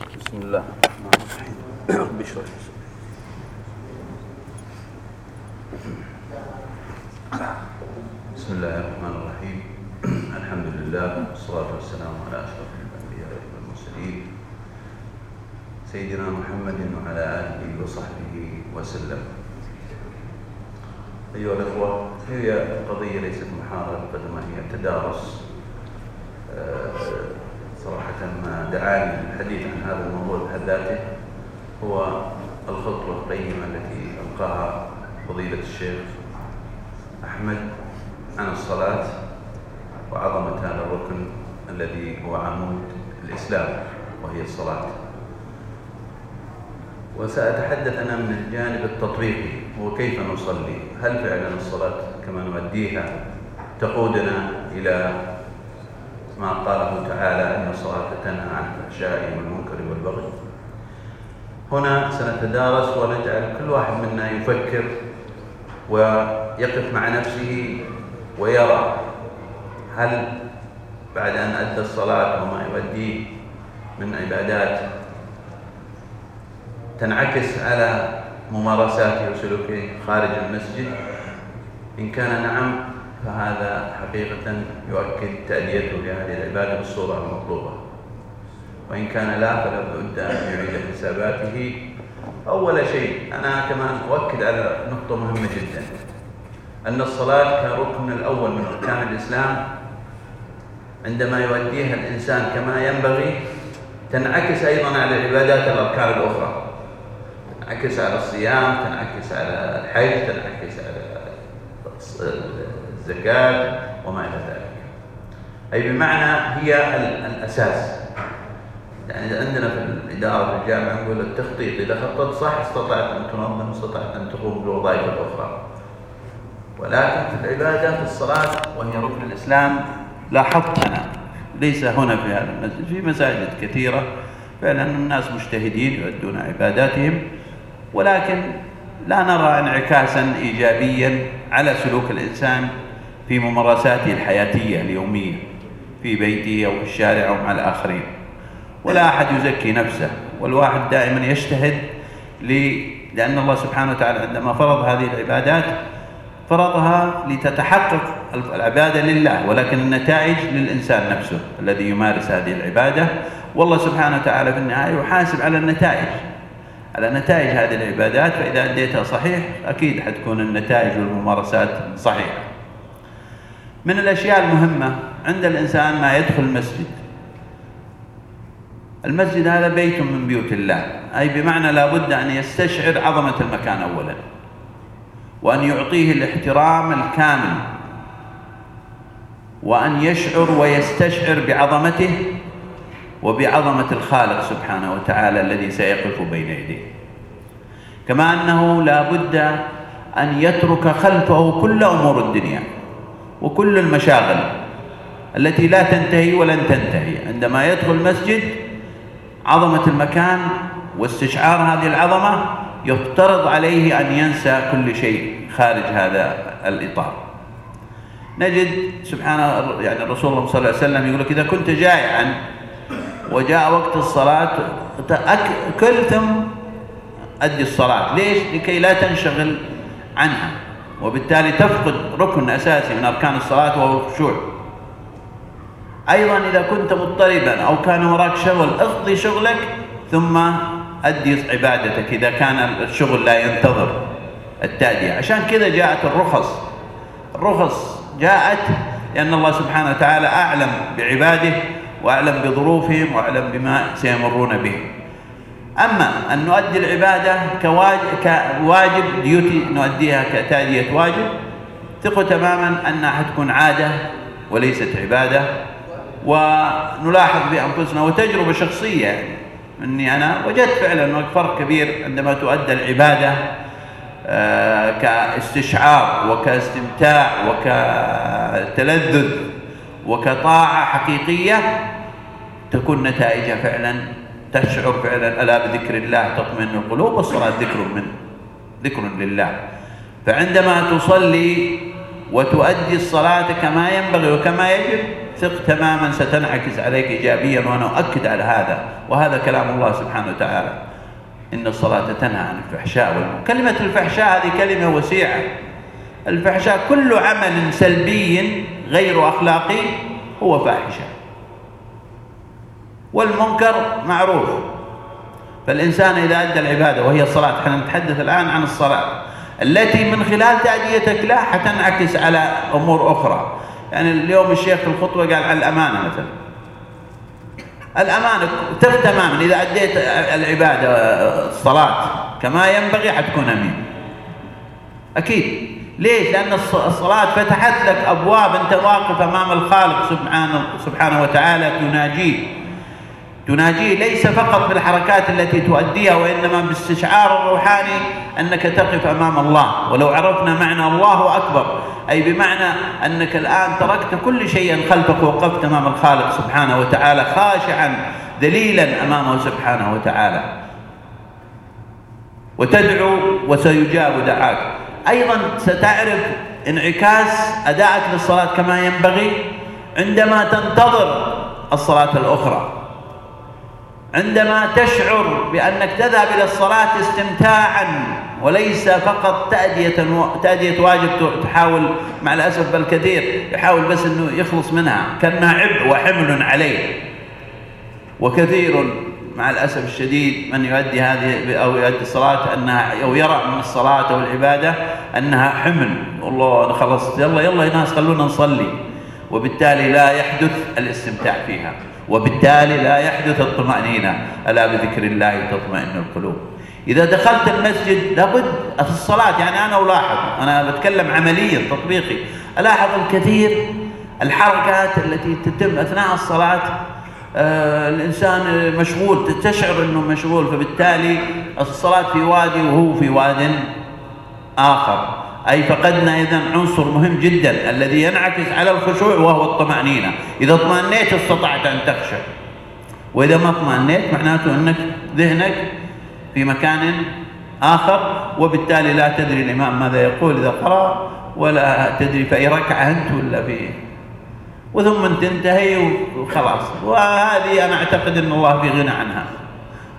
بسم الله. الرحمن الرحيم. بسم الله الرحمن الرحيم. الحمد لله والصلاة والسلام على أشرف الأنبياء والمرسلين سيدنا محمد وعلى آله وصحبه وسلم. أيها الأخوة هي قضية ليست محاضرة قد ما هي تدارس آه، صراحة ما دعاني للحديث عن هذا الموضوع بحد ذاته هو الخطوة القيمة التي ألقاها فضيلة الشيخ أحمد عن الصلاة وعظمة هذا الركن الذي هو عمود الإسلام وهي الصلاة. وسأتحدث أنا من الجانب التطبيقي وكيف نصلي؟ هل فعلا الصلاة كما نؤديها تقودنا إلى ما قاله تعالى أن الصلاة تنهى عن الفحشاء والمنكر والبغي. هنا سنتدارس ونجعل كل واحد منا يفكر ويقف مع نفسه ويرى هل بعد أن أدى الصلاة وما يؤديه من عبادات تنعكس على ممارساته وسلوكه خارج المسجد. إن كان نعم فهذا حقيقة يؤكد تأديته لهذه العبادة بالصورة المطلوبة وإن كان لا فلا بد أن يعيد حساباته. أول شيء أنا كمان أؤكد على نقطة مهمة جدا. أن الصلاة كركن الأول من أركان الإسلام. عندما يؤديها الإنسان كما ينبغي تنعكس أيضا على العبادات الأركان الأخرى. تنعكس على الصيام تنعكس على الحج تنعكس على الزكاة وما إلى ذلك. أي بمعنى هي الأساس. يعني عندنا في الإدارة في الجامعة نقول التخطيط إذا خططت صح استطعت أن تنظم استطعت أن تقوم بالوظائف الأخرى ولكن في العبادة في الصلاة وهي ركن الإسلام لاحظت أنا ليس هنا في هذا المسجد في مساجد كثيرة. فعلا الناس مجتهدين يؤدون عباداتهم ولكن لا نرى انعكاسا إيجابيا على سلوك الإنسان في ممارساته الحياتية اليومية في بيته أو في الشارع أو مع الآخرين. ولا أحد يزكي نفسه والواحد دائما يجتهد لأن الله سبحانه وتعالى عندما فرض هذه العبادات فرضها لتتحقق العبادة لله ولكن النتائج للإنسان نفسه الذي يمارس هذه العبادة. والله سبحانه وتعالى في النهاية يحاسب على النتائج على نتائج هذه العبادات. فإذا أديتها صحيح أكيد حتكون النتائج والممارسات صحيحة. من الأشياء المهمة عند الإنسان ما يدخل المسجد. المسجد هذا بيت من بيوت الله. أي بمعنى لا بد أن يستشعر عظمة المكان أولا. وأن يعطيه الاحترام الكامل. وأن يشعر ويستشعر بعظمته وبعظمة الخالق سبحانه وتعالى الذي سيقف بين يديه. كما أنه لا بد أن يترك خلفه كل أمور الدنيا. وكل المشاغل التي لا تنتهي ولن تنتهي. عندما يدخل المسجد عظمة المكان واستشعار هذه العظمة يفترض عليه أن ينسى كل شيء خارج هذا الإطار. نجد سبحان يعني الرسول صلى الله عليه وسلم يقول لك إذا كنت جائعا وجاء وقت الصلاة كل ثم أدي الصلاة. ليش؟ لكي لا تنشغل عنها. وبالتالي تفقد ركن أساسي من أركان الصلاة وهو الخشوع. أيضا إذا كنت مضطربا أو كان وراك شغل اقضي شغلك ثم أدي عبادتك إذا كان الشغل لا ينتظر التأدية. عشان كذا جاءت الرخص. الرخص جاءت لأن الله سبحانه وتعالى أعلم بعباده وأعلم بظروفهم وأعلم بما سيمرون به. أما أن نؤدي العبادة كواجب, ديوتي نؤديها كتادية واجب ثقوا تماما أنها حتكون عادة وليست عبادة ونلاحظ بأنفسنا وتجربة شخصية يعني أني أنا وجدت فعلا فرق كبير عندما تؤدى العبادة آه كاستشعار وكاستمتاع وكتلذذ وكطاعة حقيقية تكون نتائجها فعلا تشعر فعلا ألا بذكر الله تطمئن القلوب والصلاة؟ ذكر من ذكر لله. فعندما تصلي وتؤدي الصلاة كما ينبغي وكما يجب ثق تماما ستنعكس عليك إيجابيا وأنا أؤكد على هذا. وهذا كلام الله سبحانه وتعالى. إن الصلاة تنهى عن الفحشاء كلمة الفحشاء هذه كلمة وسيعة. الفحشاء كل عمل سلبي غير أخلاقي هو فاحشة. والمنكر معروف. فالإنسان إذا أدى العبادة وهي الصلاة إحنا نتحدث الآن عن الصلاة. التي من خلال تأديتك لا حتنعكس على أمور أخرى. يعني اليوم الشيخ في الخطبة قال عن الأمانة مثلا. الأمانة تف تماما. إذا أديت العبادة الصلاة كما ينبغي حتكون أمين. أكيد. ليش؟ لأن الصلاة فتحت لك أبواب. أنت واقف أمام الخالق سبحانه, سبحانه وتعالى تناجيه. تناجيه ليس فقط بالحركات التي تؤديها وإنما باستشعار الروحاني أنك تقف أمام الله. ولو عرفنا معنى الله أكبر. أي بمعنى أنك الآن تركت كل شيء خلفك ووقفت أمام الخالق سبحانه وتعالى خاشعا ذليلا أمامه سبحانه وتعالى. وتدعو وسيجاب دعاك. أيضا ستعرف انعكاس أدائك للصلاة كما ينبغي عندما تنتظر الصلاة الأخرى. عندما تشعر بأنك تذهب إلى الصلاة استمتاعا وليس فقط تأدية, تأدية واجب تحاول مع الأسف بل كثير يحاول بس أنه يخلص منها. كأنها عبء وحمل عليه. وكثير مع الأسف الشديد من يؤدي هذه أو يؤدي الصلاة أنها أو يرى من الصلاة أو العبادة أنها حمل. والله أنا خلصت يلا يلا يا ناس خلونا نصلي. وبالتالي لا يحدث الاستمتاع فيها. وبالتالي لا يحدث الطمأنينة. ألا بذكر الله تطمئن القلوب. إذا دخلت المسجد لابد في الصلاة يعني أنا ألاحظ أنا بتكلم عمليا تطبيقي. ألاحظ الكثير الحركات التي تتم أثناء الصلاة. آه الإنسان مشغول تشعر أنه مشغول فبالتالي الصلاة في وادي وهو في واد آخر. أي فقدنا إذا عنصر مهم جدا الذي ينعكس على الخشوع وهو الطمأنينة. إذا اطمأنيت استطعت أن تخشع وإذا ما اطمأنيت معناته أنك ذهنك في مكان آخر وبالتالي لا تدري الإمام ماذا يقول إذا قرأ ولا تدري في أي ركعة أنت ولا في. وثم تنتهي وخلاص. وهذه أنا أعتقد أن الله في غنى عنها.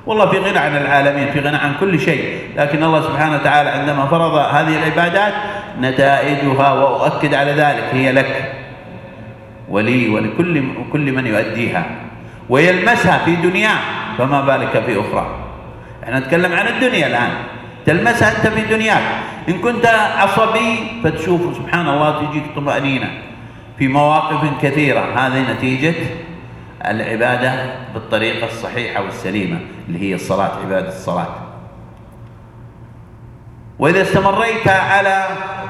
والله في غنى عن العالمين في غنى عن كل شيء. لكن الله سبحانه وتعالى عندما فرض هذه العبادات نتائجها وأؤكد على ذلك هي لك. ولي ولكل كل من يؤديها. ويلمسها في دنياه فما بالك في أخرى. إحنا نتكلم عن الدنيا الآن. تلمسها أنت في دنياك. إن كنت عصبي فتشوف سبحان الله تجيك طمأنينة. في مواقف كثيرة هذه نتيجة العبادة بالطريقة الصحيحة والسليمة. اللي هي الصلاة عبادة الصلاة. وإذا استمريت على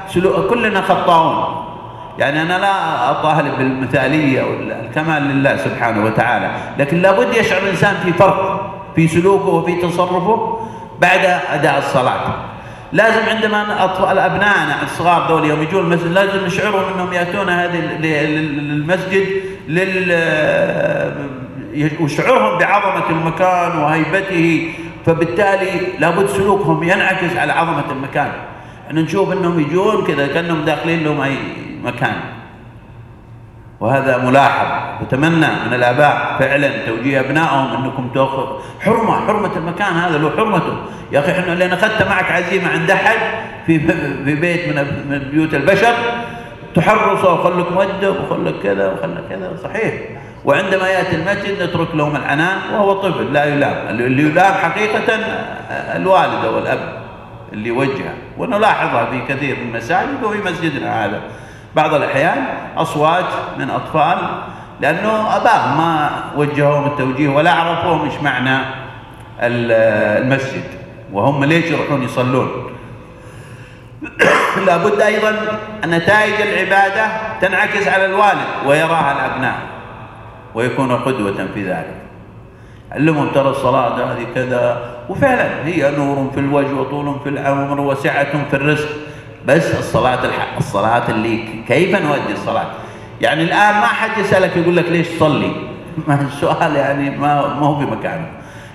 سلوك كلنا خطاؤون يعني أنا لا أطالب بالمثالية والكمال لله سبحانه وتعالى لكن لابد يشعر الإنسان في فرق في سلوكه وفي تصرفه بعد أداء الصلاة. لازم عندما أطفال أبنائنا الصغار دول يوم يجون المسجد لازم نشعرهم أنهم يأتون هذه المسجد لل وشعورهم بعظمة المكان وهيبته فبالتالي لابد سلوكهم ينعكس على عظمة المكان. إحنا نشوف إنهم يجون كذا كأنهم داخلين لهم أي مكان. وهذا ملاحظ. نتمنى من الآباء فعلا توجيه أبنائهم إنكم تاخذ حرمة حرمة المكان هذا له حرمته. يا أخي إحنا لأن أخذت معك عزيمة عند أحد في في بيت من بيوت البشر تحرصه وخلك مؤدب وخلك كذا وخلك كذا صحيح. وعندما يأتي المسجد نترك لهم العنان وهو طفل لا يلام. اللي يلام حقيقة الوالدة والأب اللي يوجهه ونلاحظها في كثير من المساجد وفي مسجدنا هذا. بعض الأحيان أصوات من أطفال لأنه أباهم ما وجهوهم التوجيه ولا عرفوهم إيش معنى المسجد. وهم ليش يروحون يصلون؟ لابد أيضا نتائج العبادة تنعكس على الوالد ويراها الأبناء. ويكون قدوة في ذلك. علمهم ترى الصلاة هذه كذا وفعلا هي نور في الوجه وطول في العمر وسعة في الرزق. بس الصلاة الحق الصلاة اللي كيف نؤدي الصلاة؟ يعني الآن ما حد يسألك يقول لك ليش تصلي؟ ما السؤال يعني ما ما هو في مكانه.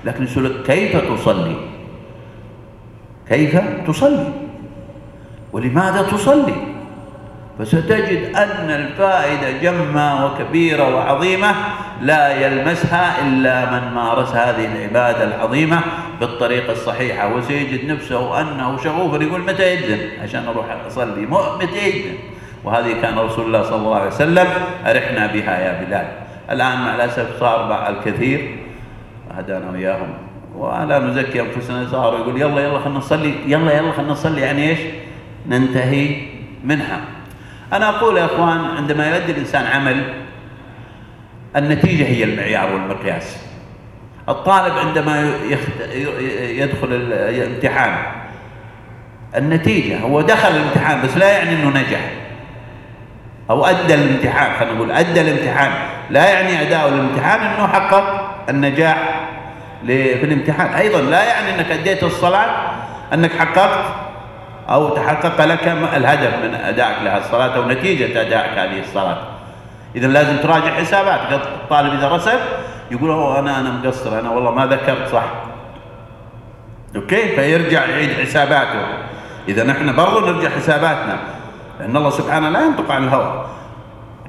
لكن يسألك كيف تصلي؟ كيف تصلي؟ ولماذا تصلي؟ فستجد أن الفائدة جمة وكبيرة وعظيمة لا يلمسها إلا من مارس هذه العبادة العظيمة بالطريقة الصحيحة وسيجد نفسه أنه شغوف يقول متى يجن عشان أروح أصلي. متى يجن وهذه كان رسول الله صلى الله عليه وسلم أرحنا بها يا بلال. الآن مع الأسف صار بعض الكثير. هدانا وإياهم. ولا نزكي أنفسنا صاروا يقول يلا يلا خلينا نصلي يلا يلا خلينا نصلي. يعني إيش؟ ننتهي منها. أنا أقول يا أخوان عندما يؤدي الإنسان عمل النتيجة هي المعيار والمقياس. الطالب عندما يدخل الامتحان النتيجة هو دخل الامتحان بس لا يعني أنه نجح. أو أدى الامتحان خلينا نقول أدى الامتحان. لا يعني أداء الامتحان أنه حقق النجاح في الامتحان. أيضا لا يعني أنك أديت الصلاة أنك حققت أو تحقق لك الهدف من أدائك لها الصلاة أو نتيجة أدائك هذه الصلاة. إذا لازم تراجع حساباتك. الطالب إذا رسب يقول أوه أنا أنا مقصر أنا والله ما ذكرت صح. أوكي؟ فيرجع يعيد حساباته. إذا نحن برضو نرجع حساباتنا. لأن الله سبحانه لا ينطق عن الهوى.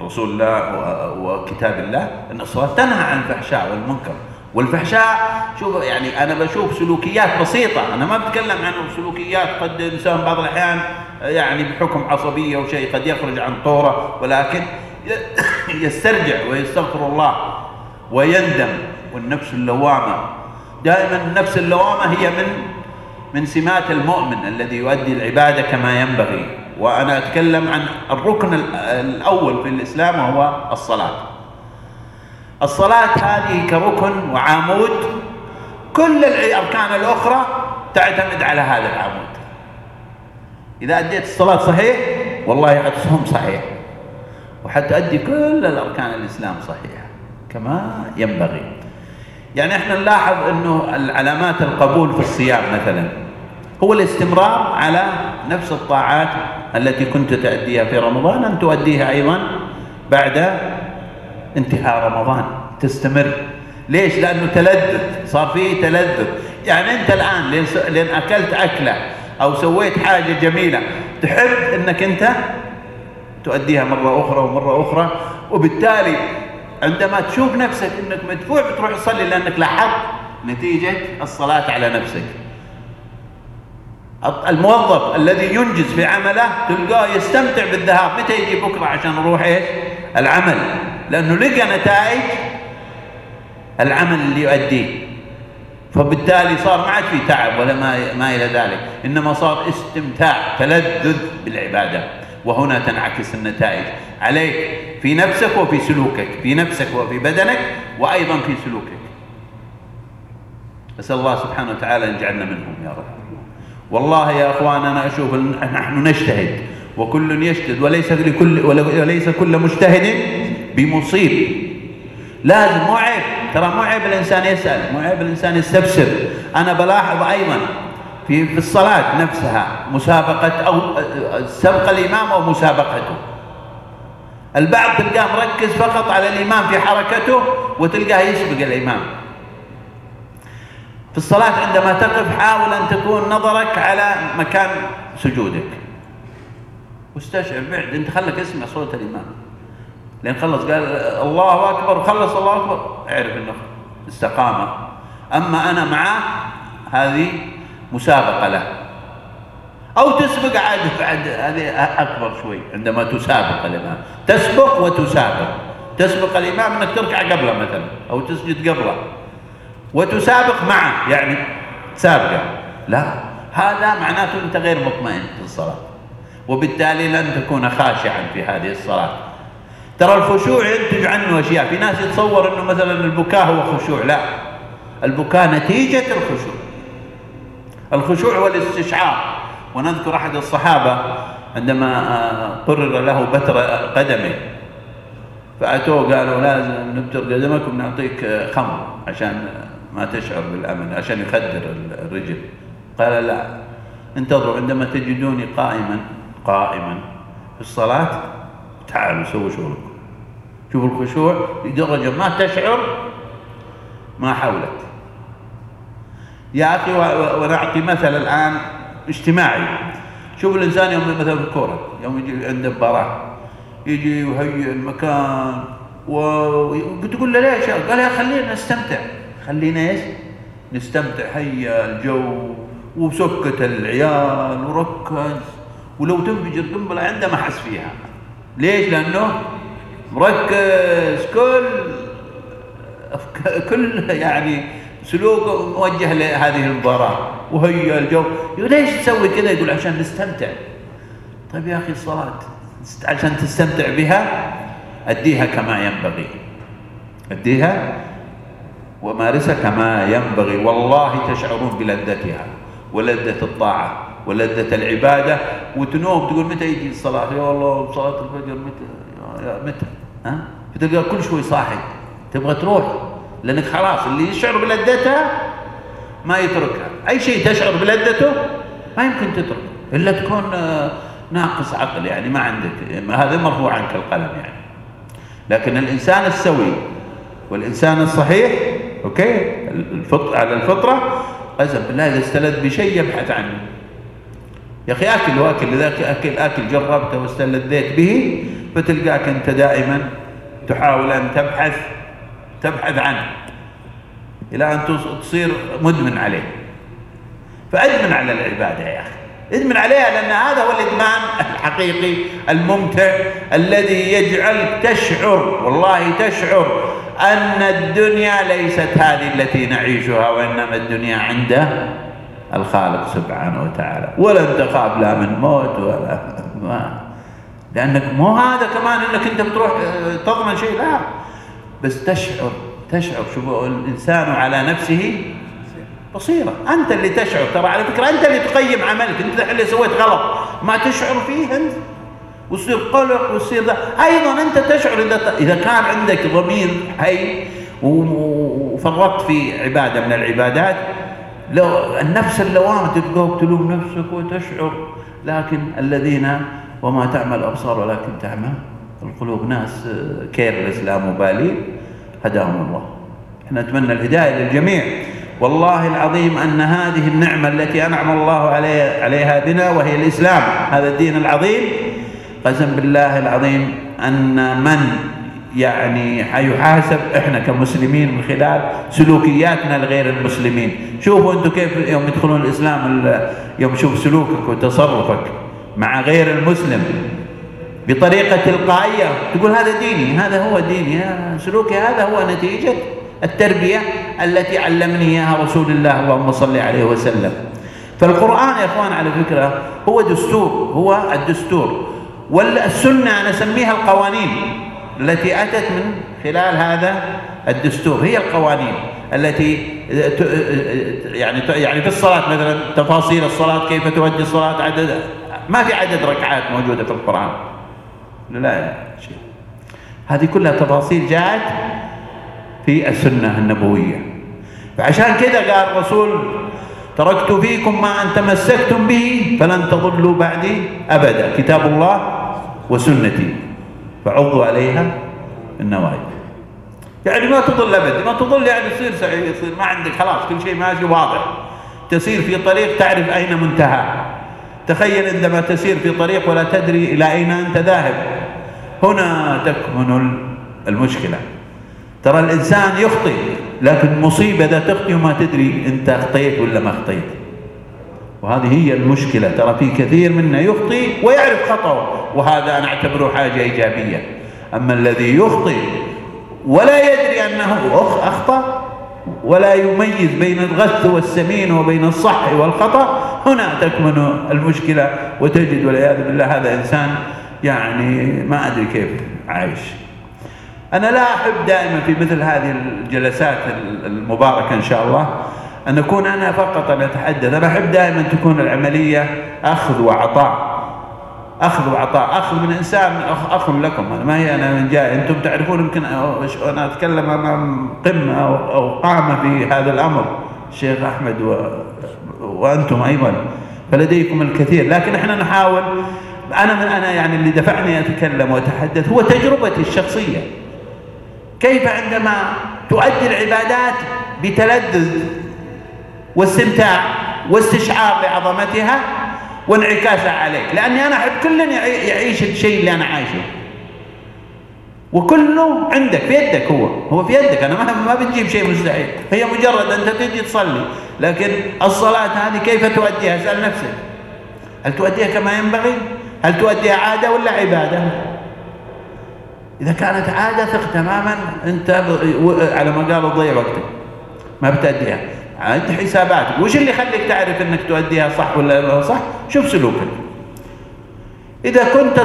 رسول الله وكتاب الله أن الصلاة تنهى عن الفحشاء والمنكر. والفحشاء شوف يعني أنا بشوف سلوكيات بسيطة أنا ما بتكلم عن سلوكيات قد الإنسان بعض الأحيان يعني بحكم عصبية أو شيء قد يخرج عن طورة ولكن يسترجع ويستغفر الله ويندم والنفس اللوامة. دائما النفس اللوامة هي من من سمات المؤمن الذي يؤدي العبادة كما ينبغي. وأنا أتكلم عن الركن الأول في الإسلام وهو الصلاة. الصلاة هذه كركن وعمود. كل الأركان الأخرى تعتمد على هذا العمود. إذا أديت الصلاة صحيح والله حتصوم صحيح. وحتؤدي كل الأركان الإسلام صحيحة كما ينبغي. يعني إحنا نلاحظ إنه العلامات القبول في الصيام مثلا هو الاستمرار على نفس الطاعات التي كنت تأديها في رمضان أن تؤديها أيضا بعد انتهاء رمضان تستمر. ليش؟ لأنه تلذذ صار فيه تلذذ. يعني أنت الآن لين أكلت أكلة أو سويت حاجة جميلة تحب أنك أنت تؤديها مرة أخرى ومرة أخرى وبالتالي عندما تشوف نفسك أنك مدفوع بتروح تصلي لأنك لاحظت نتيجة الصلاة على نفسك. الموظف الذي ينجز في عمله تلقاه يستمتع بالذهاب. متى يجي بكرة عشان يروح إيش؟ العمل. لأنه لقى نتائج العمل اللي يؤديه. فبالتالي صار ما عاد في تعب ولا ما ما إلى ذلك. إنما صار استمتاع تلذذ بالعبادة. وهنا تنعكس النتائج. عليك في نفسك وفي سلوكك في نفسك وفي بدنك وأيضا في سلوكك. أسأل الله سبحانه وتعالى أن يجعلنا منهم يا رب. والله يا أخوان أنا أشوف نحن نجتهد. وكل يجتهد وليس لكل وليس كل مجتهد بمصيب. لازم مو عيب ترى مو عيب الإنسان يسأل مو عيب الإنسان يستفسر أنا بلاحظ أيضا في في الصلاة نفسها مسابقة أو سبق الإمام أو مسابقته. البعض تلقاه مركز فقط على الإمام في حركته وتلقاه يسبق الإمام. في الصلاة عندما تقف حاول أن تكون نظرك على مكان سجودك. واستشعر بعد أنت خلك اسمع صوت الإمام. لأن خلص قال الله أكبر وخلص الله أكبر. اعرف أنه استقامة. أما أنا معاه هذه مسابقة له. أو تسبق عاد بعد هذه أكبر شوي عندما تسابق الإمام. تسبق وتسابق. تسبق الإمام أنك تركع قبله مثلا أو تسجد قبله. وتسابق معه يعني سابقة. لا هذا معناته أنت غير مطمئن في الصلاة. وبالتالي لن تكون خاشعا في هذه الصلاة. ترى الخشوع ينتج عنه أشياء. في ناس يتصور أنه مثلا البكاء هو خشوع. لا. البكاء نتيجة الخشوع. الخشوع هو الاستشعار ونذكر أحد الصحابة عندما آه، قرر له بتر قدمه فأتوه قالوا لازم نبتر قدمك ونعطيك آه، خمر عشان ما تشعر بالأمن عشان يخدر الرجل. قال لا. انتظروا عندما تجدوني قائما قائما في الصلاة تعالوا سووا شغلكم. شوفوا الخشوع لدرجة ما تشعر ما حولك يا أخي ونعطي مثل الآن اجتماعي شوف الإنسان يوم مثلا في الكورة يوم يجي عنده مباراة يجي ويهيئ المكان وتقول له ليش؟ قال يا خلينا نستمتع خلينا إيش؟ نستمتع هيا الجو وسكت العيال وركز ولو تنفجر قنبلة عنده ما حس فيها ليش؟ لأنه مركز كل كل يعني سلوكه موجه لهذه المباراة. وهي الجو. ليش تسوي كذا؟ يقول عشان نستمتع. طيب يا أخي الصلاة عشان تستمتع بها أديها كما ينبغي. أديها ومارسها كما ينبغي. والله تشعرون بلذتها ولذة الطاعة ولذة العبادة. وتنوم تقول متى يجي الصلاة؟ يا الله صلاة الفجر متى؟ يا متى؟ ها؟ فتلقى كل شوي صاحي. تبغى تروح؟ لأنك خلاص اللي يشعر بلذتها ما يتركها. أي شيء تشعر بلذته ما يمكن تتركه إلا تكون آه، ناقص عقل يعني ما عندك. هذا مرفوع عنك القلم يعني. لكن الإنسان السوي والإنسان الصحيح أوكي؟ الفط... على الفطرة قسم بالله إذا استلذ بشيء يبحث عنه. يا أخي أكل وأكل إذا أكل أكل جربته واستلذيت به فتلقاك أنت دائما تحاول أن تبحث تبحث عنه إلى أن تصير مدمن عليه. فأدمن على العبادة يا أخي. أدمن عليها لأن هذا هو الإدمان الحقيقي الممتع الذي يجعلك تشعر والله تشعر أن الدنيا ليست هذه التي نعيشها وإنما الدنيا عند الخالق سبحانه وتعالى. ولن تخاف لا من موت ولا ما لأنك مو هذا كمان أنك أنت بتروح آه، تضمن شيء لا. بس تشعر تشعر شوف الإنسان على نفسه بصيرة. أنت اللي تشعر. ترى على فكرة أنت اللي تقيم عملك. أنت اللي سويت غلط. ما تشعر فيه أنت. ويصير قلق ويصير ذا. أيضا أنت تشعر إذا إذا كان عندك ضمير حي وفرطت في عبادة من العبادات لو النفس اللوامة تبقى تلوم نفسك وتشعر. لكن الذين وما تعمى الأبصار ولكن تعمى. القلوب ناس careless لا مبالي. هداهم الله. إحنا نتمنى الهداية للجميع. والله العظيم أن هذه النعمة التي أنعم الله عليها بنا وهي الإسلام. هذا الدين العظيم. قسم بالله العظيم أن من يعني حيحاسب إحنا كمسلمين من خلال سلوكياتنا لغير المسلمين. شوفوا أنتم كيف يوم يدخلون الإسلام يوم يشوف سلوكك وتصرفك. مع غير المسلم بطريقة تلقائية. تقول هذا ديني هذا هو ديني سلوكي هذا هو نتيجة التربية التي علمني إياها رسول الله اللهم صل عليه وسلم. فالقرآن يا إخوان على فكرة هو دستور هو الدستور. والسنة أنا أسميها القوانين التي أتت من خلال هذا الدستور. هي القوانين التي يعني يعني في الصلاة مثلا تفاصيل الصلاة كيف تؤدي الصلاة عدد ما في عدد ركعات موجودة في القرآن. لا شيء. هذه كلها تفاصيل جاءت في السنة النبوية. فعشان كذا قال الرسول تركت فيكم ما أن تمسكتم به فلن تضلوا بعدي أبدا كتاب الله وسنتي. فعضوا عليها النواجذ. يعني ما تضل أبدا ما تضل يعني تصير يصير ما عندك خلاص كل شيء ماشي واضح. تسير في طريق تعرف أين منتهى. تخيل عندما تسير في طريق ولا تدري إلى أين أنت ذاهب. هنا تكمن المشكلة. ترى الإنسان يخطئ لكن مصيبة إذا تخطئ وما تدري أنت أخطيت ولا ما أخطيت وهذه هي المشكلة. ترى في كثير منا يخطئ ويعرف خطأه وهذا أنا أعتبره حاجة إيجابية. أما الذي يخطئ ولا يدري أنه أخطأ ولا يميز بين الغث والسمين وبين الصح والخطأ. هنا تكمن المشكلة وتجد والعياذ بالله هذا إنسان يعني ما أدري كيف عايش. أنا لا أحب دائما في مثل هذه الجلسات المباركة إن شاء الله أن أكون أنا فقط أن أتحدث. أنا أحب دائما تكون العملية أخذ وعطاء. أخذ وعطاء أخذ من إنسان أخ لكم. ما هي أنا من جاي أنتم تعرفون يمكن أنا أتكلم أمام قمة أو قامة في هذا الأمر الشيخ أحمد و... وأنتم أيضا. فلديكم الكثير. لكن إحنا نحاول. أنا من أنا يعني اللي دفعني أتكلم وأتحدث هو تجربتي الشخصية. كيف عندما تؤدي العبادات بتلذذ واستمتاع واستشعار بعظمتها وانعكاسها عليك. لأني أنا أحب كل يعيش الشيء اللي أنا عايشه. وكله عندك في يدك هو. هو في يدك. أنا ما ما بتجيب شيء مستحيل. هي مجرد أنت تجي تصلي. لكن الصلاة هذه كيف تؤديها؟ اسأل نفسك. هل تؤديها كما ينبغي؟ هل تؤديها عادة ولا عبادة؟ إذا كانت عادة ثق تماما أنت على ما قالوا ضيع وقتك. ما بتأديها. عد حساباتك. وش اللي يخليك تعرف أنك تؤديها صح ولا صح؟ شوف سلوكك. إذا كنت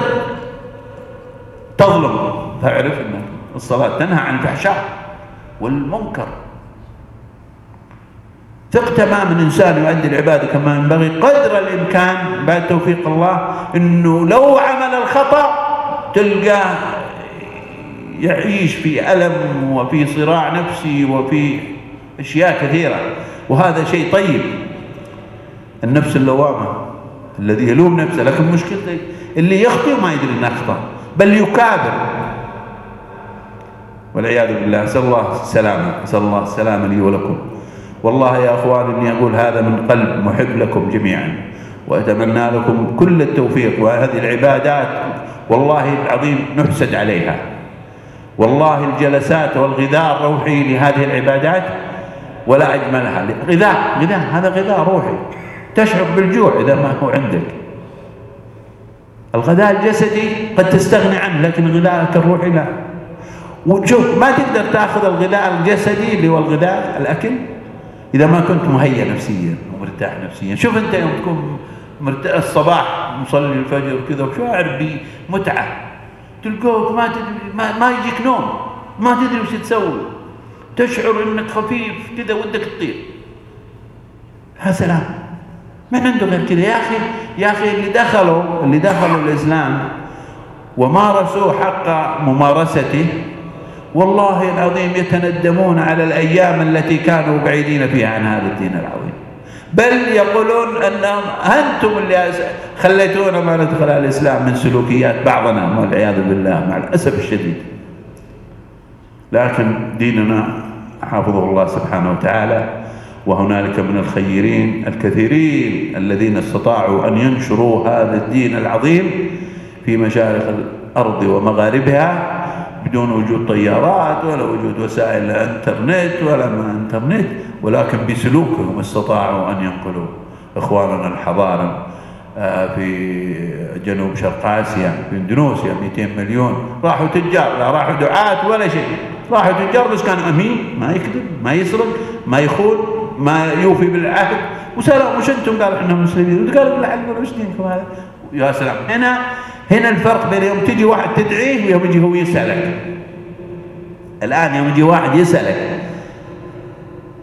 تظلم فاعرف أن الصلاة تنهى عن الفحشاء والمنكر. ثق تماما إنسان يؤدي العبادة كما ينبغي قدر الإمكان. بعد توفيق الله أنه لو عمل الخطأ تلقاه يعيش في ألم وفي صراع نفسي وفي أشياء كثيرة. وهذا شيء طيب. النفس اللوامة الذي يلوم نفسه. لكن مشكلته اللي يخطئ ما يدري إنه أخطأ بل يكابر. والعياذ بالله أسأل الله السلامة أسأل الله السلامة لي ولكم. والله يا أخوان إني أقول هذا من قلب محب لكم جميعا وأتمنى لكم كل التوفيق. وهذه العبادات والله العظيم نحسد عليها. والله الجلسات والغذاء الروحي لهذه العبادات ولا أجملها. غذاء. غذاء. هذا غذاء روحي. تشعر بالجوع إذا ما هو عندك. الغذاء الجسدي قد تستغني عنه لكن غذاءك الروحي لا. وشوف ما تقدر تأخذ الغذاء الجسدي اللي هو الغذاء الأكل إذا ما كنت مهيئ نفسيا ومرتاح نفسيا. شوف أنت يوم تكون مرتاح الصباح مصلي الفجر كذا وشاعر بمتعة. تلقوك ما تدري ما, ما يجيك نوم. ما تدري وش تسوي. تشعر إنك خفيف كذا ودك تطير. يا سلام ما عنده غير كذا يا أخي يا أخي اللي دخلوا اللي دخلوا الإسلام ومارسوا حق ممارسته والله العظيم يتندمون على الأيام التي كانوا بعيدين فيها عن هذا الدين العظيم. بل يقولون أنهم أنتم اللي خليتونا ما ندخل الإسلام من سلوكيات بعضنا والعياذ بالله مع الأسف الشديد. لكن ديننا حافظه الله سبحانه وتعالى وهنالك من الخيرين الكثيرين الذين استطاعوا أن ينشروا هذا الدين العظيم في مشارق الأرض ومغاربها بدون وجود طيارات ولا وجود وسائل انترنت ولا ما إنترنت ولكن بسلوكهم استطاعوا أن ينقلوا إخواننا الحضارة آه، في جنوب شرق آسيا في إندونيسيا 200 مليون راحوا تجار لا راحوا دعاة ولا شيء. راحوا تجار بس كان أمين؟ ما يكذب ما يسرق ما يخون ما يوفي بالعهد. وسألوا وش أنتم؟ قالوا إحنا مسلمين. قالوا بالعهد وش دينكم هذا يا سلام. هنا هنا الفرق بين يوم تجي واحد تدعيه ويوم يجي هو يسألك. الآن يوم يجي واحد يسألك.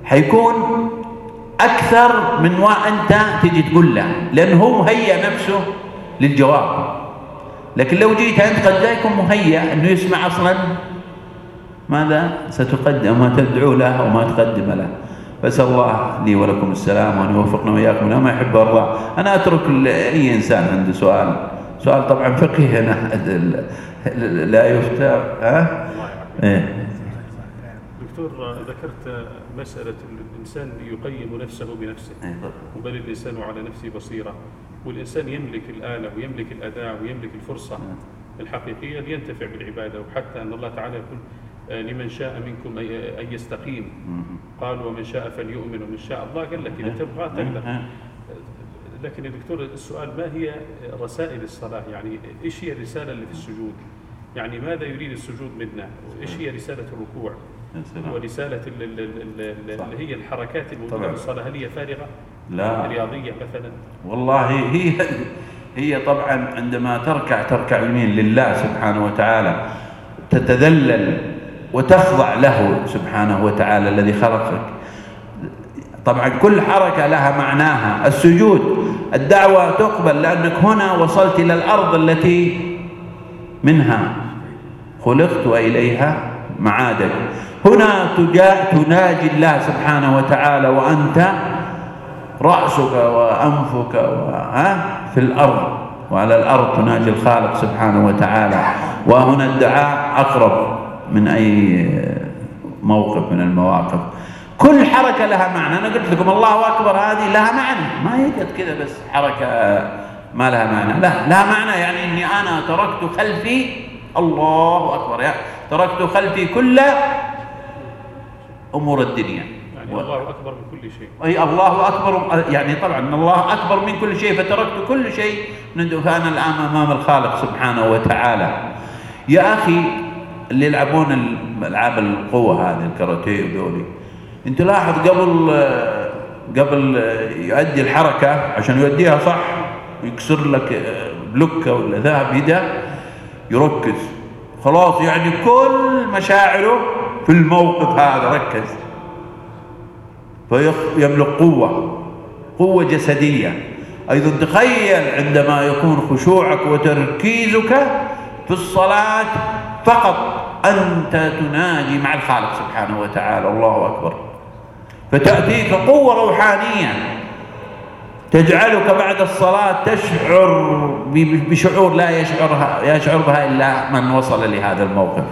حيكون أكثر من وأنت تجي تقول له لأنه هو مهيأ نفسه للجواب. لكن لو جيت أنت قد لا يكون مهيأ أنه يسمع أصلا ماذا ستقدم ما تدعو له وما تقدم له. فاسال الله لي ولكم السلام وأن يوفقنا وإياكم لا ما يحب ويرضى أنا أترك أي إنسان عنده سؤال. سؤال طبعا فقهي هنا لا يفتى ها؟ إيه؟ دكتور ذكرت مسألة الإنسان يقيم نفسه بنفسه. إيه، وبل الإنسان على نفسه بصيرة. والإنسان يملك الآلة ويملك الأداة ويملك الفرصة نعم. الحقيقية لينتفع بالعبادة. وحتى أن الله تعالى يقول لمن شاء منكم أن يستقيم. قال ومن شاء فليؤمن ومن شاء الله. قال لك إذا تبغى تقدر. لكن يا دكتور السؤال ما هي رسائل الصلاة؟ يعني إيش هي الرسالة اللي في السجود؟ يعني ماذا يريد السجود منا؟ إيش هي رسالة الركوع؟ ورسالة اللي هي الحركات الموجودة في الصلاة. هل هي فارغة؟ لا. رياضية مثلا؟ والله هي هي طبعا عندما تركع تركع يمين لله سبحانه وتعالى تتذلل وتخضع له سبحانه وتعالى الذي خلقك. طبعا كل حركة لها معناها. السجود الدعوة تقبل لأنك هنا وصلت إلى الأرض التي منها خلقت وإليها معادك. هنا تناجي الله سبحانه وتعالى وأنت رأسك وأنفك في الأرض. وعلى الأرض تناجي الخالق سبحانه وتعالى. وهنا الدعاء أقرب. من أي موقف من المواقف. كل حركة لها معنى. أنا قلت لكم الله أكبر هذه لها معنى. ما هي كذا بس حركة ما لها معنى. لا لها معنى يعني إني أنا تركت خلفي الله أكبر. يعني تركت خلفي كل أمور الدنيا. يعني الله أكبر من كل شيء. أي الله أكبر يعني طبعا الله أكبر من كل شيء فتركت كل شيء. فانا الان امام الخالق سبحانه وتعالى. يا أخي اللي يلعبون العاب القوة هذه الكاراتيه ودولي انت لاحظ قبل قبل يؤدي الحركة عشان يؤديها صح يكسر لك بلوكه ولا ذهب يده يركز. خلاص يعني كل مشاعره في الموقف هذا ركز. فيملك قوة قوة جسدية. أيضا تخيل عندما يكون خشوعك وتركيزك في الصلاة فقط أنت تناجي مع الخالق سبحانه وتعالى. الله أكبر. فتأتيك قوة روحانية تجعلك بعد الصلاة تشعر بشعور لا يشعرها يشعر بها إلا من وصل لهذا الموقف.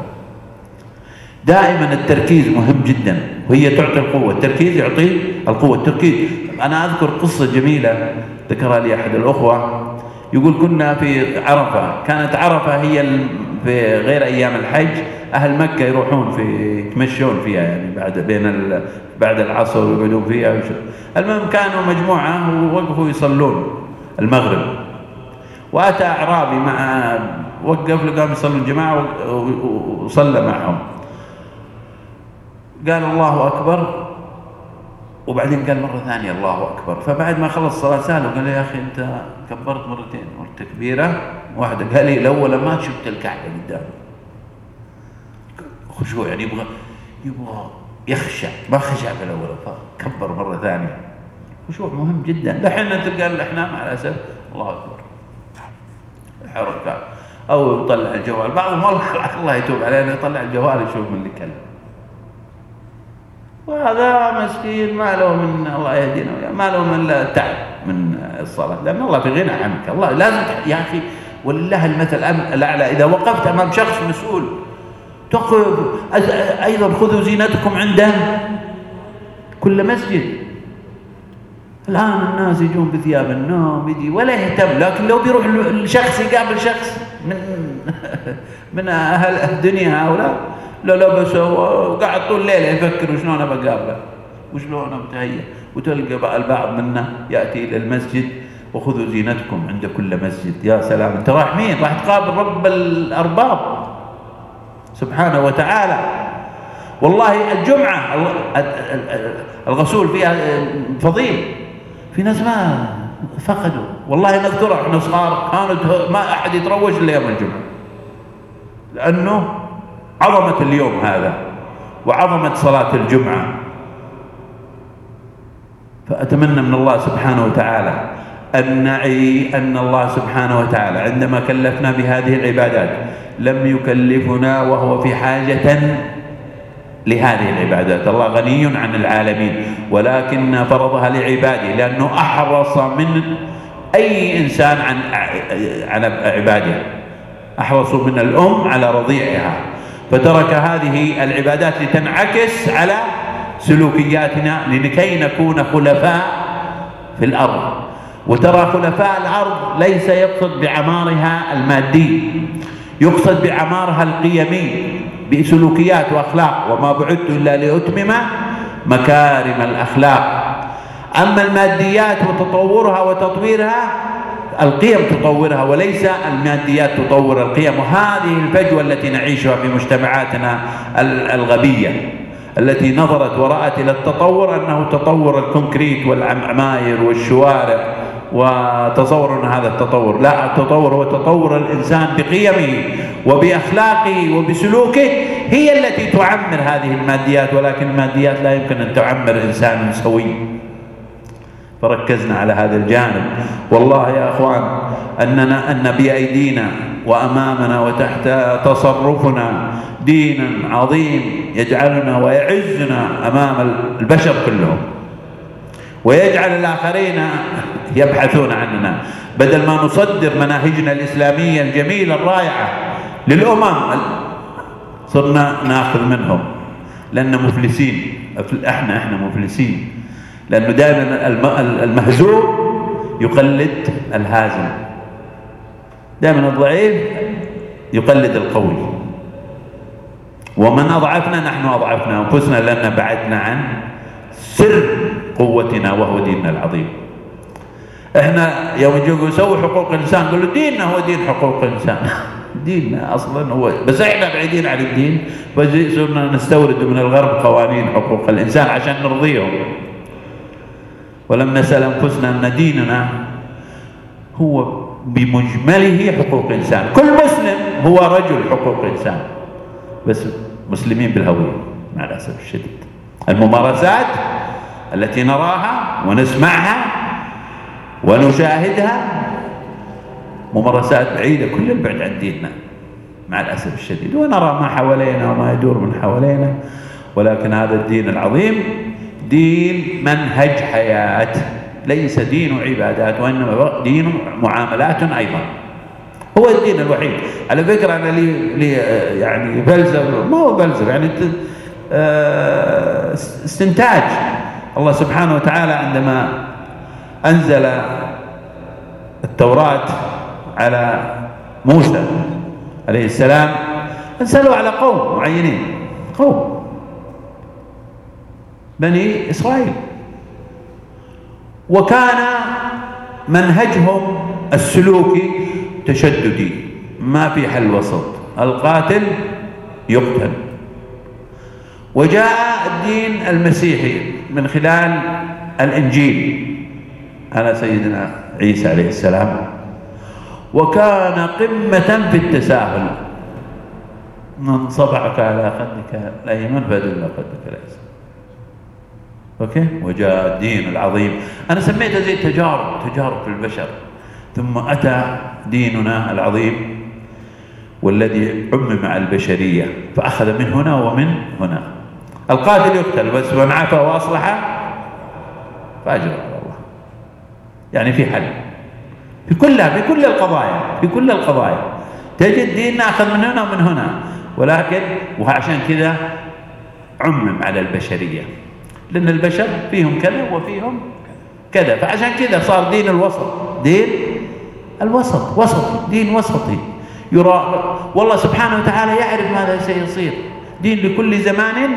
دائما التركيز مهم جدا. وهي تعطي القوة. التركيز يعطي القوة. التركيز أنا أذكر قصة جميلة ذكرها لي أحد الأخوة. يقول كنا في عرفة. كانت عرفة هي في غير أيام الحج أهل مكة يروحون في يتمشون فيها يعني بعد بين بعد العصر ويقعدون فيها المهم كانوا مجموعة ووقفوا يصلون المغرب. وأتى أعرابي مع وقف لقام يصلون جماعة وصلى معهم. قال الله أكبر وبعدين قال مرة ثانية الله أكبر. فبعد ما خلص الصلاة سأله قال يا أخي أنت كبرت مرتين والتكبيرة واحدة قال لي الأول ما شفت الكعبة قدام؟ خشوع يعني يبغى يبغى يخشع. ما خشع في الأول فكبر مرة ثانية. خشوع مهم جدا. دحين تلقى الأحلام على أساس الله أكبر. حركة أو يطلع الجوال. بعضهم والله الله يتوب علينا يطلع الجوال يشوف من اللي كلم وهذا مسكين ما له من الله يهدينا ما له من تعب من الصلاة. لأن الله في غنى عنك. الله لازم يا أخي ولله المثل الأعلى. إذا وقفت أمام شخص مسؤول تقف. أيضا خذوا زينتكم عند كل مسجد. الآن الناس يجون بثياب النوم يجي ولا يهتم. لكن لو بيروح الشخص يقابل شخص من من أهل الدنيا هؤلاء لو لبسه وقعد طول الليل يفكر وشلون بقابله وشلون بتهيأ وتلقى البعض منا يأتي إلى المسجد. وخذوا زينتكم عند كل مسجد. يا سلام. انت رايح مين؟ راح تقابل رب الأرباب. سبحانه وتعالى. والله الجمعة الغسول فيها فضيل. في ناس ما فقدوا. والله نذكرها إحنا صغار. كانت ما أحد يتروج إلا يوم الجمعة. لأنه عظمة اليوم هذا وعظمة صلاة الجمعة. فأتمنى من الله سبحانه وتعالى ان نعي أن الله سبحانه وتعالى عندما كلفنا بهذه العبادات لم يكلفنا وهو في حاجة لهذه العبادات. الله غني عن العالمين ولكن فرضها لعباده لأنه أحرص من أي إنسان عن عن عباده. أحرص من الأم على رضيعها. فترك هذه العبادات لتنعكس على سلوكياتنا لكي نكون خلفاء في الأرض. وترى خلفاء الأرض ليس يقصد بعمارها المادي يقصد بعمارها القيمي بسلوكيات وأخلاق وما بعدت إلا لأتمم مكارم الأخلاق. أما الماديات وتطورها وتطويرها القيم تطورها وليس الماديات تطور القيم. وهذه الفجوة التي نعيشها في مجتمعاتنا الغبية التي نظرت ورأت إلى التطور أنه تطور الكونكريت والعماير والشوارع. وتصور أن هذا التطور. لا التطور هو تطور الإنسان بقيمه وبأخلاقه وبسلوكه هي التي تعمر هذه الماديات ولكن الماديات لا يمكن أن تعمر إنسان سوي. فركزنا على هذا الجانب. والله يا أخوان أننا أن بأيدينا وأمامنا وتحت تصرفنا دينا عظيم يجعلنا ويعزنا أمام البشر كلهم. ويجعل الآخرين يبحثون عننا. بدل ما نصدر مناهجنا الإسلامية الجميلة الرائعة للأمم صرنا ناخذ منهم. لأننا مفلسين إحنا إحنا مفلسين. لأنه دائما المهزوم يقلد الهازم. دائما الضعيف يقلد القوي. ومن أضعفنا نحن أضعفنا أنفسنا لأن بعدنا عن سر قوتنا وهو ديننا العظيم. إحنا يوم يجوا يسوي حقوق الإنسان يقولوا ديننا هو دين حقوق الإنسان. ديننا أصلا هو. بس إحنا بعيدين عن الدين. فصرنا نستورد من الغرب قوانين حقوق الإنسان عشان نرضيهم. ولم نسأل أنفسنا أن ديننا هو بمجمله حقوق انسان كل مسلم هو رجل حقوق انسان بس مسلمين بالهوية مع الأسف الشديد. الممارسات التي نراها ونسمعها ونشاهدها ممارسات بعيدة كل البعد عن ديننا مع الأسف الشديد. ونرى ما حوالينا وما يدور من حوالينا ولكن هذا الدين العظيم دين منهج حياة ليس دين عبادات وإنما دين معاملات أيضا. هو الدين الوحيد. على فكرة أنا لي, لي يعني فلسفة ما هو فلسفة يعني آه، استنتاج. الله سبحانه وتعالى عندما أنزل التوراة على موسى عليه السلام أنزلوا على قوم معينين قوم بني إسرائيل. وكان منهجهم السلوكي تشددي ما في حل وسط القاتل يقتل. وجاء الدين المسيحي. من خلال الإنجيل. على سيدنا عيسى عليه السلام. وكان قمة في التساهل. من صبعك على خدك الأيمن فدل خدك الأيسر. أوكي؟ وجاء الدين العظيم. أنا سميتها زي تجارب تجارب البشر. ثم أتى ديننا العظيم والذي عمم على البشرية. فأخذ من هنا ومن هنا. القاتل يقتل بس من عفى وأصلح فأجر يعني في حل. في كلها في كل القضايا في كل القضايا. تجد دين ناخذ من هنا ومن هنا. ولكن وعشان كذا عمم على البشرية. لأن البشر فيهم كذا وفيهم كذا. فعشان كذا صار دين الوسط. دين الوسط. وسط دين وسطي. يرى والله سبحانه وتعالى يعرف ماذا سيصير. دين لكل زمان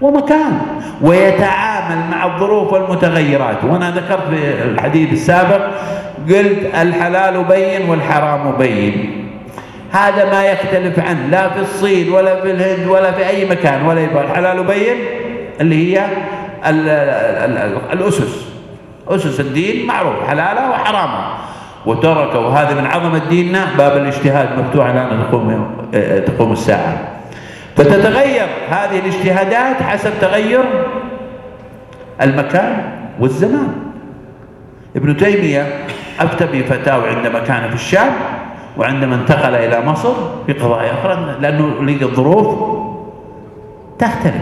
ومكان. ويتعامل مع الظروف والمتغيرات. وأنا ذكرت في الحديث السابق قلت الحلال بين والحرام بين. هذا ما يختلف عنه لا في الصين ولا في الهند ولا في أي مكان. ولا يبقى الحلال بين اللي هي الأسس. أسس الدين معروف حلالة وحرامة. وتركوا هذا من عظمه ديننا باب الاجتهاد مفتوح الآن تقوم تقوم الساعة. فتتغير هذه الاجتهادات حسب تغير المكان والزمان. ابن تيمية أفتى بفتاوى عندما كان في الشام وعندما انتقل إلى مصر في قضايا أخرى لأنه لقى الظروف تختلف.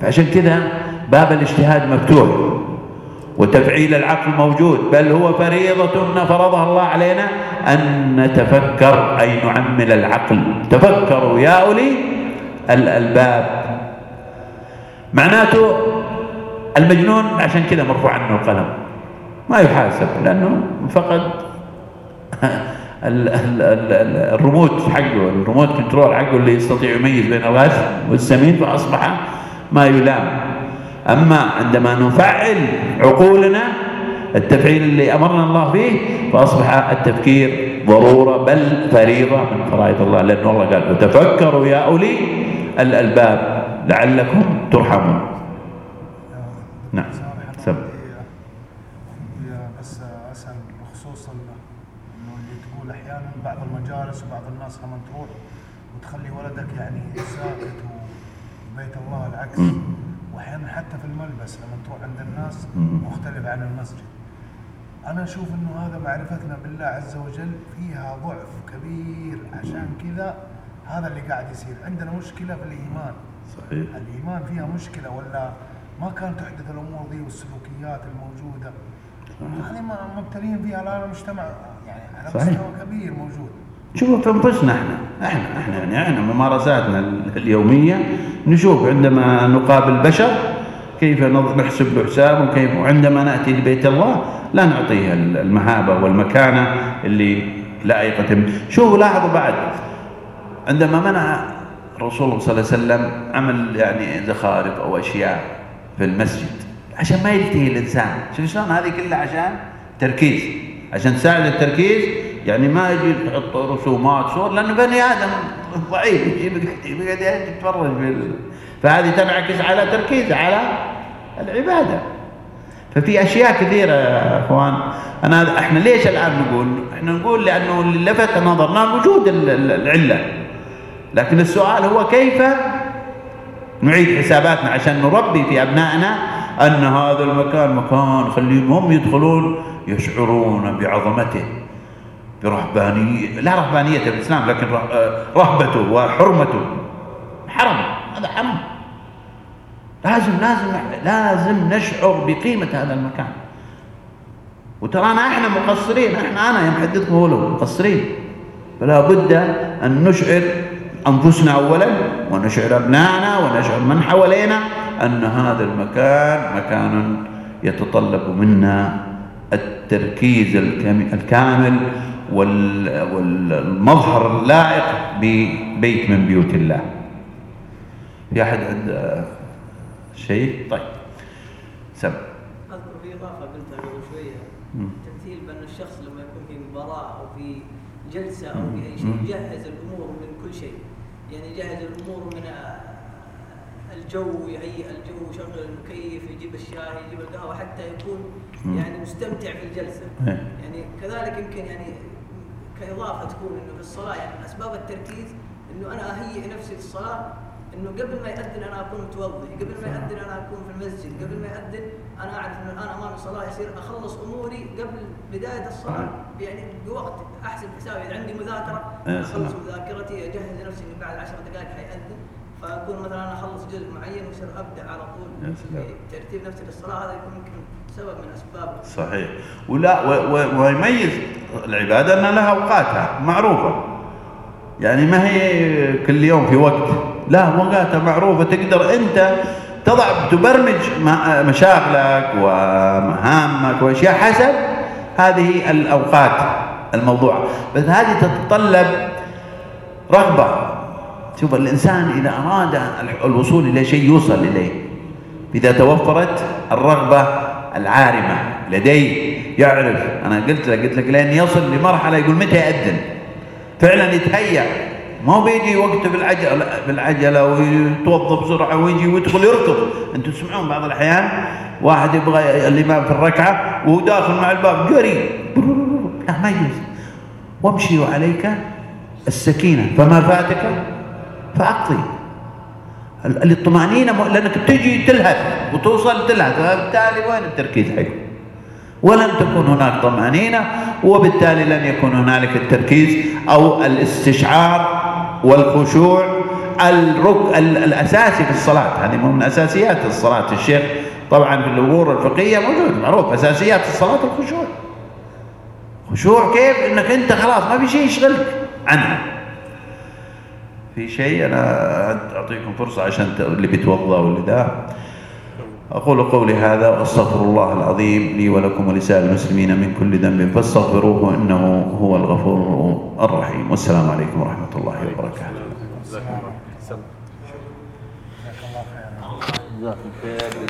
فعشان كذا باب الاجتهاد مفتوح وتفعيل العقل موجود. بل هو فريضة فرضها الله علينا أن نتفكر أي نعمل العقل. تفكروا يا أولي الألباب معناته المجنون عشان كذا مرفوع عنه القلم. ما يحاسب لأنه فقد الريموت حقه الريموت كنترول حقه اللي يستطيع يميز بين الغاز والسمين فأصبح ما يلام. أما عندما نفعل عقولنا التفعيل اللي أمرنا الله به فأصبح التفكير ضرورة بل فريضة من فرائض الله. لأن الله قال تفكروا يا أولي الألباب لعلكم ترحمون. نعم. سب بس أسأل بخصوص إنه اللي تقول أحيانا بعض المجالس وبعض الناس لما تروح وتخلي ولدك يعني ساكت وبيت الله العكس. وأحيانا حتى في الملبس لما تروح عند الناس مختلف عن المسجد. أنا أشوف إنه هذا معرفتنا بالله عز وجل فيها ضعف كبير. عشان كذا هذا اللي قاعد يصير. عندنا مشكلة في الإيمان. صحيح. الإيمان فيها مشكلة ولا ما كانت تحدث الأمور دي والسلوكيات الموجودة؟ هذه ما مبتلين فيها الآن المجتمع يعني على صحيح. مستوى كبير موجود. شوفوا في انفسنا إحنا. إحنا إحنا يعني إحنا ممارساتنا اليومية. نشوف عندما نقابل بشر كيف نحسب له وكيف وعندما نأتي لبيت الله لا نعطيه المهابة والمكانة اللي لائقة شوفوا لاحظوا بعد. عندما منع الرسول صلى الله عليه وسلم عمل يعني زخارف أو أشياء في المسجد عشان ما يلتهي الإنسان. شوف شلون؟ هذه كلها عشان تركيز. عشان تساعد التركيز يعني ما يجي تحط رسومات صور لأنه بني آدم ضعيف. يقعد يتفرج بال... فهذه تنعكس على تركيزه على العبادة. ففي أشياء كثيرة يا أخوان أنا إحنا ليش الآن نقول؟ إحنا نقول لأنه لفت نظرنا وجود العلة. لكن السؤال هو كيف نعيد حساباتنا عشان نربي في أبنائنا أن هذا المكان مكان خليهم هم يدخلون يشعرون بعظمته برهبانية لا رهبانية الإسلام لكن رهبته وحرمته. حرم هذا حرم. لازم لازم لازم نشعر بقيمة هذا المكان. وترانا إحنا مقصرين. إحنا أنا يوم حدثكم هو مقصرين. فلا بد أن نشعر أنفسنا اولا ونشعر ابنائنا ونشعر من حوالينا أن هذا المكان مكان يتطلب منا التركيز الكامل والمظهر اللائق ببيت من بيوت الله. في أحد شيء؟ طيب. سم. أذكر في إضافة قلتها قبل شوية. تمثيل بأن الشخص لما يكون في مباراة أو في جلسة أو في أي شيء يجهز الأمور من كل شيء. يعني يجهز الأمور من الجو يهيئ الجو يشغل المكيف يجيب الشاي يجيب القهوة حتى يكون يعني مستمتع في الجلسة. إيه. يعني كذلك يمكن يعني كإضافة تكون إنه في الصلاة يعني أسباب التركيز إنه أنا أهيئ نفسي للصلاة إنه قبل ما يأذن أنا أكون متوضي، قبل ما يأذن أنا أكون في المسجد، قبل ما يأذن أنا أعرف إنه الآن أمام الصلاة يصير أخلص أموري قبل بداية الصلاة. يعني بوقت احسب حسابي إذا عندي مذاكرة أخلص مذاكرتي أجهز نفسي إنه بعد 10 دقائق حيأذن فأكون مثلا أنا أخلص جزء معين واصير أبدأ على طول في ترتيب نفسي للصلاة. هذا يكون يمكن سبب من أسباب. صحيح. ولا ويميز العبادة أن لها أوقاتها معروفة. يعني ما هي كل يوم في وقت. لا وقتها معروفة. تقدر أنت تضع تبرمج مشاغلك ومهامك وأشياء حسب هذه الأوقات الموضوع. بس هذه تتطلب رغبة. شوف الإنسان إذا أراد الوصول إلى شيء يوصل إليه إذا توفرت الرغبة العارمة لديه يعرف. أنا قلت لك قلت لك لأن يصل لمرحلة يقول متى يأذن؟ فعلا يتهيأ. ما هو بيجي وقته بالعجلة بالعجلة ويتوظف بسرعة ويجي ويدخل يركض. أنتم تسمعون بعض الأحيان واحد يبغى الإمام في الركعة وهو داخل مع الباب جري لا ما يجوز وامشي وعليك السكينة. فما فاتك؟ فأقضي. الطمأنينة لأنك تجي تلهث وتوصل تلهث. فبالتالي وين التركيز حيكون؟ ولن تكون هناك طمأنينة وبالتالي لن يكون هنالك التركيز أو الاستشعار والخشوع الرك الأساسي في الصلاة. هذه من أساسيات الصلاة الشيخ. طبعا في الأمور الفقهية موجود معروف. أساسيات الصلاة الخشوع. خشوع كيف؟ إنك أنت خلاص ما في شيء يشغلك عنها. في شيء أنا أعطيكم فرصة عشان اللي بيتوضأ واللي ده. أقول قولي هذا وأستغفر الله العظيم لي ولكم ولسائر المسلمين من كل ذنب فاستغفروه إنه هو الغفور الرحيم. والسلام عليكم ورحمة الله وبركاته. الله خير.